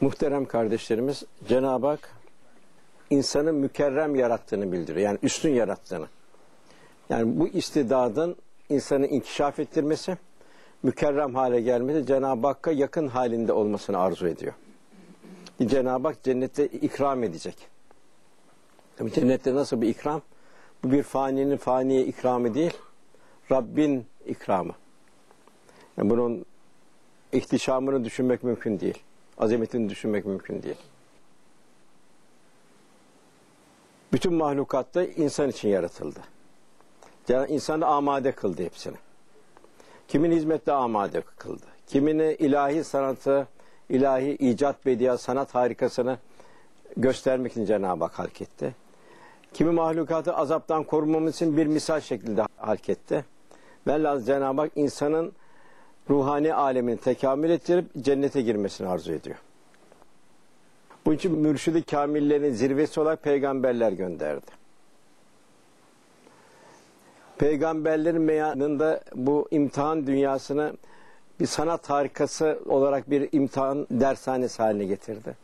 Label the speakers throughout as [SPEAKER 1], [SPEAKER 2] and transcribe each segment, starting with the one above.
[SPEAKER 1] Muhterem kardeşlerimiz Cenab-ı Hak insanı mükerrem yarattığını bildiriyor. Yani üstün yarattığını. Yani bu istidadın insanı inkişaf ettirmesi, mükerrem hale gelmesi Cenab-ı Hakk'a yakın halinde olmasını arzu ediyor. Cenab-ı Hak cennette ikram edecek. Cennette nasıl bir ikram? Bu bir faninin faniye ikramı değil, Rabbin ikramı. Yani bunun ihtişamını düşünmek mümkün değil. Azametini düşünmek mümkün değil. Bütün mahlukatta insan için yaratıldı. Yani insanı amade kıldı hepsini. Kimin hizmette amade kıldı. Kimini ilahi sanatı, ilahi icat bediya sanat harikasını göstermek için Cenab-ı Hak halk etti. Kimi mahlukatı azaptan korumamız için bir misal şeklinde halk etti. Velhâsıl Cenab-ı Hak insanın ruhani alemini tekamül ettirip cennete girmesini arzu ediyor. Bunun için mürşidi kamillerin zirvesi olarak peygamberler gönderdi. Peygamberlerin meyanında bu imtihan dünyasını bir sanat harikası olarak bir imtihan dershanesi haline getirdi.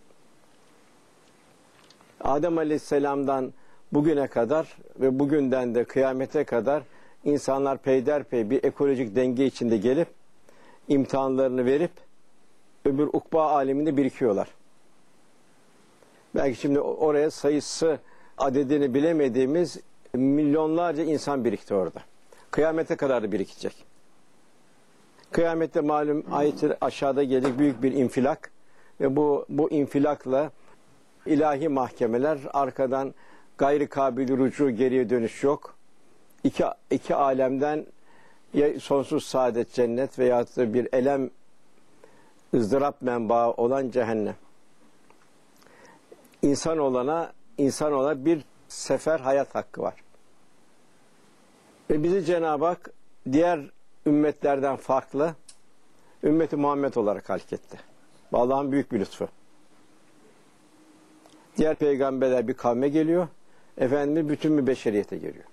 [SPEAKER 1] Adem Aleyhisselam'dan bugüne kadar ve bugünden de kıyamete kadar insanlar peyderpey bir ekolojik denge içinde gelip imtihanlarını verip öbür ukba aleminde birikiyorlar. Belki şimdi oraya sayısı adedini bilemediğimiz milyonlarca insan birikti orada. Kıyamete kadar da birikecek. Kıyamette malum ayeti aşağıda gelecek büyük bir infilak ve bu bu infilakla ilahi mahkemeler arkadan gayri kabil rucu geriye dönüş yok. İki, iki alemden ya sonsuz saadet cennet veya da bir elem ızdırap menbaı olan cehennem. İnsan olana insan olana bir sefer hayat hakkı var. Ve bizi Cenab-ı Hak diğer ümmetlerden farklı ümmeti Muhammed olarak halketti. Allah'ın büyük bir lütfu. Diğer peygamberler bir kavme geliyor. Efendimiz bütün bir beşeriyete geliyor.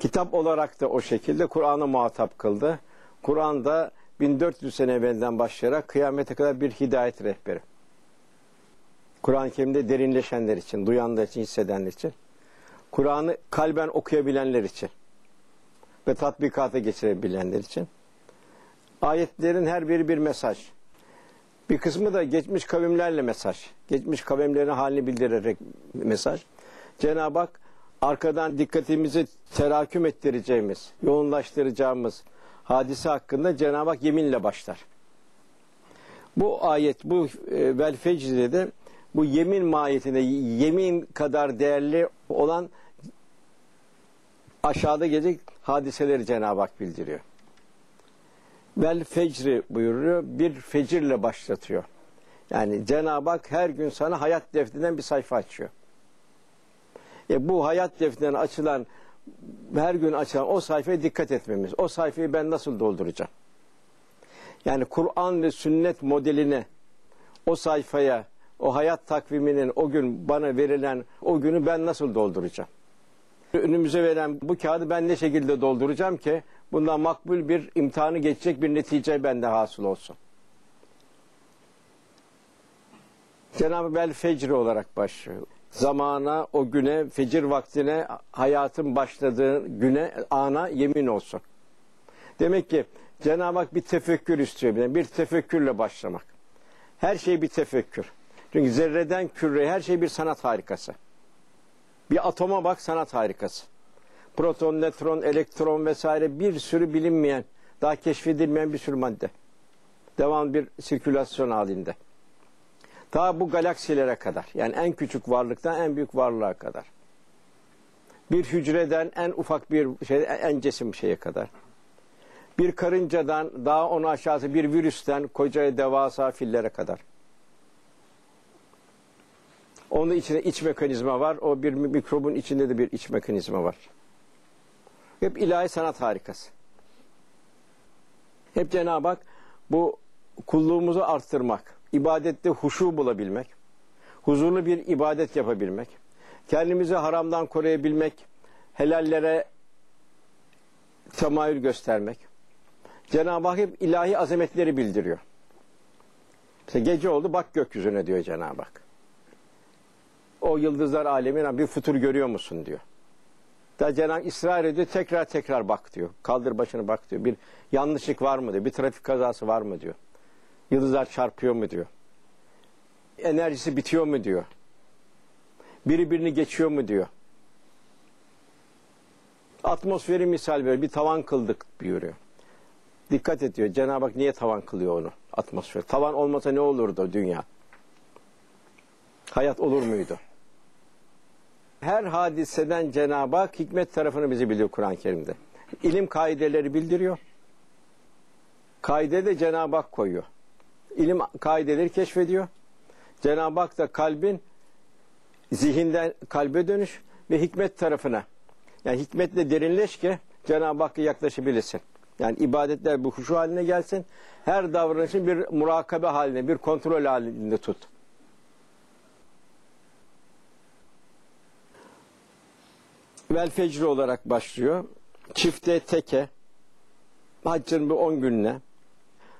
[SPEAKER 1] Kitap olarak da o şekilde Kur'an'ı muhatap kıldı. Kur'an'da 1400 sene evvelden başlayarak kıyamete kadar bir hidayet rehberi. Kur'an-ı Kerim'de derinleşenler için, duyanlar için, hissedenler için. Kur'an'ı kalben okuyabilenler için ve tatbikata geçirebilenler için. Ayetlerin her biri bir mesaj. Bir kısmı da geçmiş kavimlerle mesaj. Geçmiş kavimlerin halini bildirerek mesaj. Cenab-ı Hak arkadan dikkatimizi teraküm ettireceğimiz, yoğunlaştıracağımız hadise hakkında Cenab-ı Hak yeminle başlar. Bu ayet, bu e, vel fecrde de bu yemin mahiyetinde yemin kadar değerli olan aşağıda gelecek hadiseleri Cenab-ı Hak bildiriyor. Vel fecri buyuruyor. Bir fecirle başlatıyor. Yani Cenab-ı Hak her gün sana hayat defterinden bir sayfa açıyor. E bu hayat defterinden açılan her gün açılan o sayfaya dikkat etmemiz. O sayfayı ben nasıl dolduracağım? Yani Kur'an ve sünnet modeline o sayfaya, o hayat takviminin o gün bana verilen o günü ben nasıl dolduracağım? Önümüze verilen bu kağıdı ben ne şekilde dolduracağım ki bundan makbul bir imtihanı geçecek bir netice bende hasıl olsun. Cenab-ı Bel Fecri olarak başlıyor. Zamana, o güne, fecir vaktine, hayatın başladığı güne, ana yemin olsun. Demek ki Cenab-ı Hak bir tefekkür istiyor. Bir, tefekkürle başlamak. Her şey bir tefekkür. Çünkü zerreden küreye her şey bir sanat harikası. Bir atoma bak sanat harikası. Proton, nötron, elektron vesaire bir sürü bilinmeyen, daha keşfedilmeyen bir sürü madde. Devam bir sirkülasyon halinde. Ta bu galaksilere kadar. Yani en küçük varlıktan en büyük varlığa kadar. Bir hücreden en ufak bir şey, en cesim şeye kadar. Bir karıncadan daha onu aşağısı bir virüsten koca devasa fillere kadar. Onun içinde iç mekanizma var. O bir mikrobun içinde de bir iç mekanizma var. Hep ilahi sanat harikası. Hep Cenab-ı Hak bu kulluğumuzu arttırmak, ibadette huşu bulabilmek, huzurlu bir ibadet yapabilmek, kendimizi haramdan koruyabilmek, helallere temayül göstermek. Cenab-ı Hak hep ilahi azametleri bildiriyor. İşte gece oldu bak gökyüzüne diyor Cenab-ı Hak. O yıldızlar alemine bir futur görüyor musun diyor. Da Cenab-ı ısrar ediyor tekrar tekrar bak diyor. Kaldır başını bak diyor. Bir yanlışlık var mı diyor. Bir trafik kazası var mı diyor. Yıldızlar çarpıyor mu diyor. Enerjisi bitiyor mu diyor. Biri birini geçiyor mu diyor. Atmosferi misal veriyor. Bir tavan kıldık buyuruyor. Dikkat et diyor. Cenab-ı Hak niye tavan kılıyor onu? Atmosfer. Tavan olmasa ne olurdu dünya? Hayat olur muydu? Her hadiseden Cenab-ı Hak hikmet tarafını bizi biliyor Kur'an-ı Kerim'de. İlim kaideleri bildiriyor. Kaide de Cenab-ı Hak koyuyor. İlim kaideleri keşfediyor. Cenab-ı Hak da kalbin zihinden kalbe dönüş ve hikmet tarafına. Yani hikmetle derinleş ki Cenab-ı Hakk'a yaklaşabilirsin. Yani ibadetler bu huşu haline gelsin. Her davranışın bir murakabe haline, bir kontrol halinde tut. Vel fecri olarak başlıyor. Çifte teke, haccın bu 10 gününe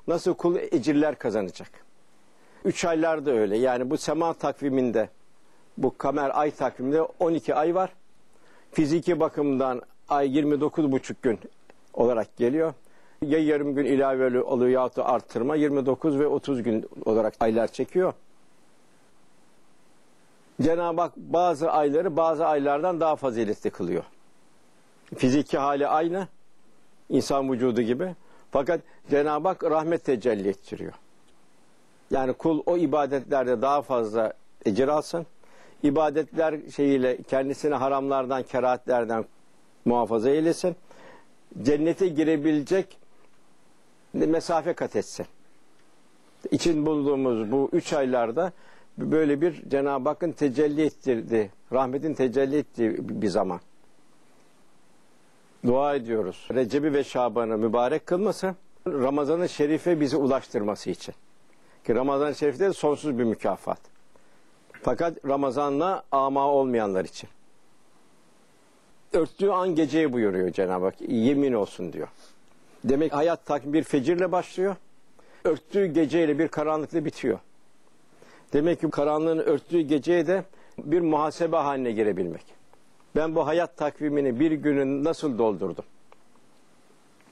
[SPEAKER 1] nasıl kul ecirler kazanacak. Üç aylarda öyle. Yani bu sema takviminde, bu kamer ay takviminde 12 ay var. Fiziki bakımdan ay 29,5 gün olarak geliyor. Ya yarım gün ilave oluyor ya da arttırma 29 ve 30 gün olarak aylar çekiyor. Cenab-ı Hak bazı ayları bazı aylardan daha faziletli kılıyor. Fiziki hali aynı, insan vücudu gibi. Fakat Cenab-ı Hak rahmet tecelli ettiriyor. Yani kul o ibadetlerde daha fazla ecir alsın. İbadetler şeyiyle kendisini haramlardan, kerahatlerden muhafaza eylesin. Cennete girebilecek mesafe kat etsin. İçin bulduğumuz bu üç aylarda böyle bir Cenab-ı Hakk'ın tecelli ettirdiği, rahmetin tecelli ettiği bir zaman. Dua ediyoruz. Recep'i ve Şaban'ı mübarek kılması, Ramazan-ı Şerif'e bizi ulaştırması için. Ki Ramazan-ı Şerif'te sonsuz bir mükafat. Fakat Ramazan'la ama olmayanlar için. Örttüğü an geceyi buyuruyor Cenab-ı Hak. Yemin olsun diyor. Demek hayat takvim bir fecirle başlıyor. Örttüğü geceyle bir karanlıkla bitiyor. Demek ki karanlığın örttüğü geceye de bir muhasebe haline girebilmek. Ben bu hayat takvimini bir günün nasıl doldurdum?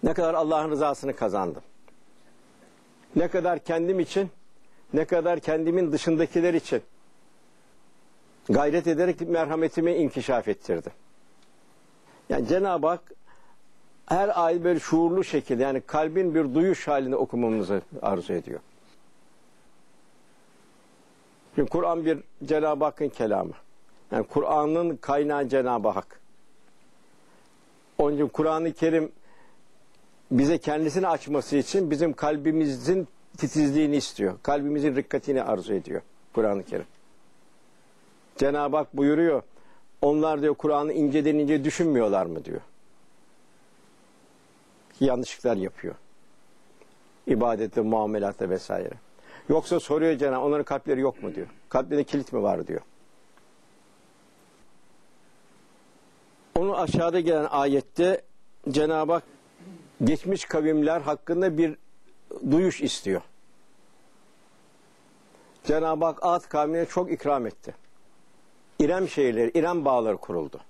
[SPEAKER 1] Ne kadar Allah'ın rızasını kazandım? Ne kadar kendim için, ne kadar kendimin dışındakiler için gayret ederek merhametimi inkişaf ettirdim. Yani Cenab-ı Hak her ay böyle şuurlu şekilde yani kalbin bir duyuş halinde okumamızı arzu ediyor. Çünkü Kur'an bir Cenab-ı Hakk'ın kelamı. Yani Kur'an'ın kaynağı Cenab-ı Hak. Onun için Kur'an-ı Kerim bize kendisini açması için bizim kalbimizin titizliğini istiyor. Kalbimizin rikkatini arzu ediyor Kur'an-ı Kerim. Cenab-ı Hak buyuruyor. Onlar diyor Kur'an'ı inceden ince düşünmüyorlar mı diyor. Yanlışlıklar yapıyor. İbadette, muamelatta vesaire. Yoksa soruyor Cenab-ı onların kalpleri yok mu diyor. Kalplerinde kilit mi var diyor. Onu aşağıda gelen ayette Cenab-ı Hak geçmiş kavimler hakkında bir duyuş istiyor. Cenab-ı Hak Ad kavmine çok ikram etti. İrem şehirleri, İrem bağları kuruldu.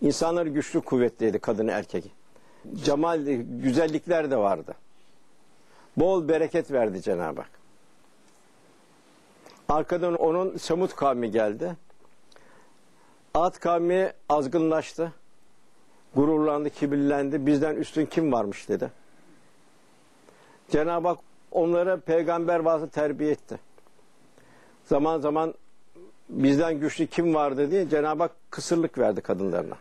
[SPEAKER 1] İnsanlar güçlü kuvvetliydi kadını erkeği. Cemal, güzellikler de vardı. Bol bereket verdi Cenab-ı Hak. Arkadan onun Semut kavmi geldi. Ad kavmi azgınlaştı. Gururlandı, kibirlendi. Bizden üstün kim varmış dedi. Cenab-ı Hak onlara peygamber vasıta terbiye etti. Zaman zaman bizden güçlü kim vardı diye Cenab-ı Hak kısırlık verdi kadınlarına.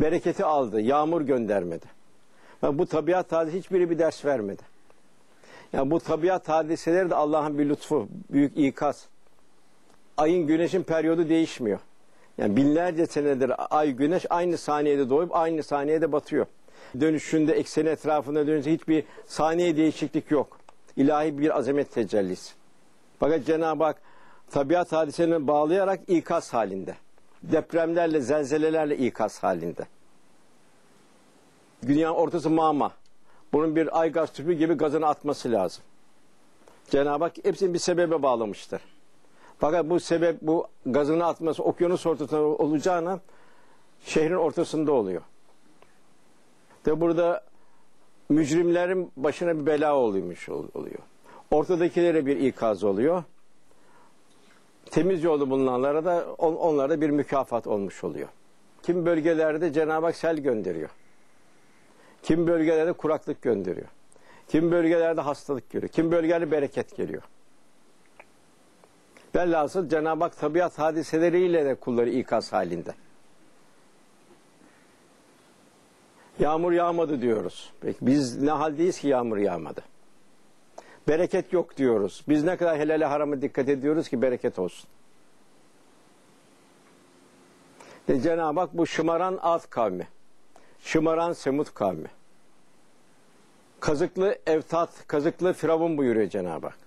[SPEAKER 1] Bereketi aldı, yağmur göndermedi. Yani bu tabiat hadise hiçbiri bir ders vermedi. Yani bu tabiat hadiseleri de Allah'ın bir lütfu, büyük ikaz. Ayın güneşin periyodu değişmiyor. Yani binlerce senedir ay güneş aynı saniyede doğup aynı saniyede batıyor. Dönüşünde ekseni etrafında dönünce hiçbir saniye değişiklik yok. İlahi bir azamet tecellisi. Fakat Cenab-ı Hak tabiat hadiselerini bağlayarak ikaz halinde. Depremlerle, zelzelelerle ikaz halinde. Dünyanın ortası mama. Bunun bir ay gaz tüpü gibi gazını atması lazım. Cenab-ı Hak hepsini bir sebebe bağlamıştır. Fakat bu sebep bu gazını atması okyanus ortasında olacağına şehrin ortasında oluyor. Ve burada mücrimlerin başına bir bela oluyormuş oluyor. Ortadakilere bir ikaz oluyor. Temiz yolu bulunanlara da on, onlara bir mükafat olmuş oluyor. Kim bölgelerde Cenab-ı Hak sel gönderiyor. Kim bölgelerde kuraklık gönderiyor. Kim bölgelerde hastalık görüyor. Kim bölgelerde bereket geliyor. Velhasıl Cenab-ı Hak tabiat hadiseleriyle de kulları ikaz halinde. Yağmur yağmadı diyoruz. Peki biz ne haldeyiz ki yağmur yağmadı? Bereket yok diyoruz. Biz ne kadar helale harama dikkat ediyoruz ki bereket olsun. Ve Cenab-ı Hak bu şımaran Ad kavmi, şımaran Semut kavmi, kazıklı Evtat, kazıklı Firavun buyuruyor Cenab-ı Hak.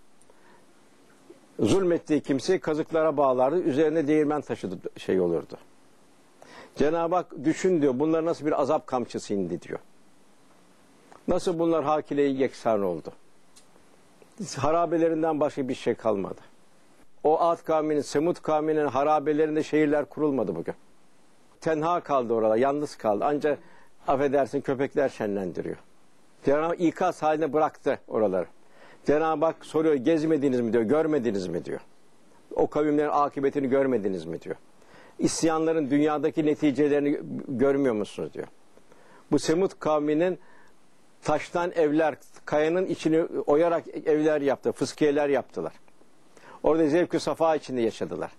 [SPEAKER 1] Zulmettiği kimseyi kazıklara bağlardı, üzerine değirmen taşıdı şey olurdu. Cenab-ı Hak düşün diyor, bunlar nasıl bir azap kamçısı indi diyor. Nasıl bunlar hakileyi yeksan oldu. Harabelerinden başka bir şey kalmadı. O Ad kavminin, Semut kavminin harabelerinde şehirler kurulmadı bugün. Tenha kaldı orada, yalnız kaldı. Ancak affedersin köpekler şenlendiriyor. Cenab-ı ikaz haline bıraktı oraları. Cenab-ı Hak soruyor gezmediniz mi diyor, görmediniz mi diyor. O kavimlerin akıbetini görmediniz mi diyor. İsyanların dünyadaki neticelerini görmüyor musunuz diyor. Bu Semut kavminin taştan evler, kayanın içini oyarak evler yaptı, fıskiyeler yaptılar. Orada zevk-ü safa içinde yaşadılar.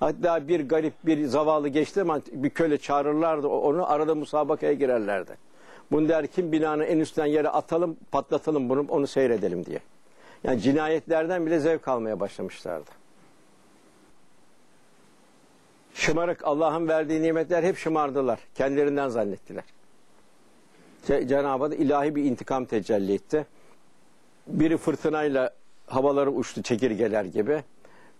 [SPEAKER 1] Hatta bir garip bir zavallı geçti ama bir köle çağırırlardı onu arada musabakaya girerlerdi. Bunu der kim binanın en üstten yere atalım patlatalım bunu onu seyredelim diye. Yani cinayetlerden bile zevk almaya başlamışlardı. Şımarık Allah'ın verdiği nimetler hep şımardılar. Kendilerinden zannettiler. Cenab-ı Hak ilahi bir intikam tecelli etti. Biri fırtınayla havaları uçtu çekirgeler gibi.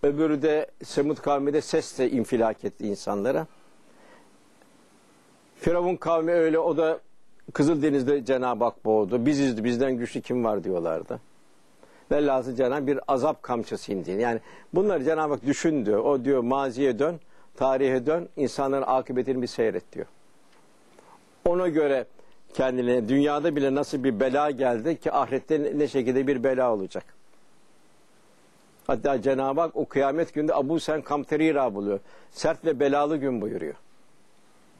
[SPEAKER 1] Öbürü de Semud kavmi de sesle infilak etti insanlara. Firavun kavmi öyle o da Kızıldeniz'de Cenab-ı Hak boğdu. Biziz bizden güçlü kim var diyorlardı. Velhasıl Cenab-ı bir azap kamçısı indi. Yani bunları Cenab-ı Hak düşündü. O diyor maziye dön, tarihe dön, insanların akıbetini bir seyret diyor. Ona göre kendine dünyada bile nasıl bir bela geldi ki ahirette ne şekilde bir bela olacak. Hatta Cenab-ı Hak o kıyamet günde Abu Sen Kamterira buluyor. Sert ve belalı gün buyuruyor.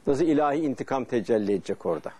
[SPEAKER 1] Nasıl ilahi intikam tecelli edecek orada.